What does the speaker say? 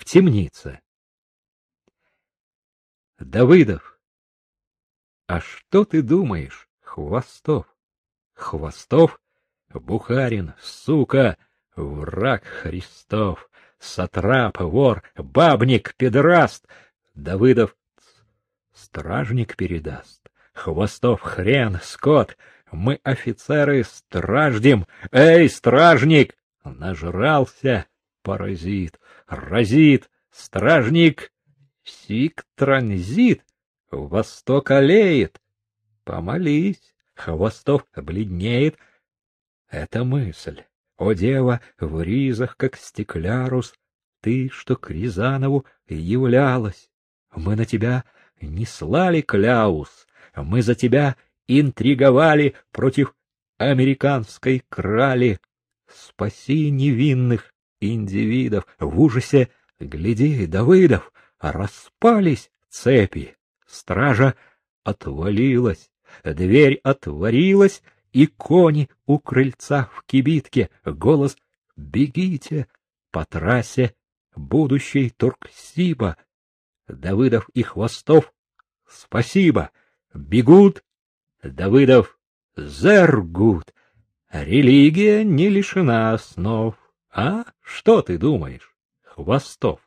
в темнице. Давыдов. А что ты думаешь, Хвостов? Хвостов? Бухарин, сука, враг Христов, сатрап, вор, бабник, педраст. Давыдов стражник передаст. Хвостов хрен, скот, мы офицеры страждем. Эй, стражник! Нажрался, паразит, разит, стражник, сик транзит, восток олеет. Помолись, Хвостов бледнеет. Это мысль. О, дева, в ризах, как стеклярус, ты, что к Рязанову являлась. Мы на тебя не слали кляус, мы за тебя интриговали против американской крали. Спаси невинных индивидов. В ужасе, гляди, Давыдов, распались цепи. Стража отвалилась, дверь отворилась, и кони у крыльца в кибитке. Голос «Бегите!» по трассе будущей Турксиба. Давыдов и Хвостов «Спасибо!» бегут. Давыдов «Зергут!» Религия не лишена основ. А что ты думаешь, Хвостов?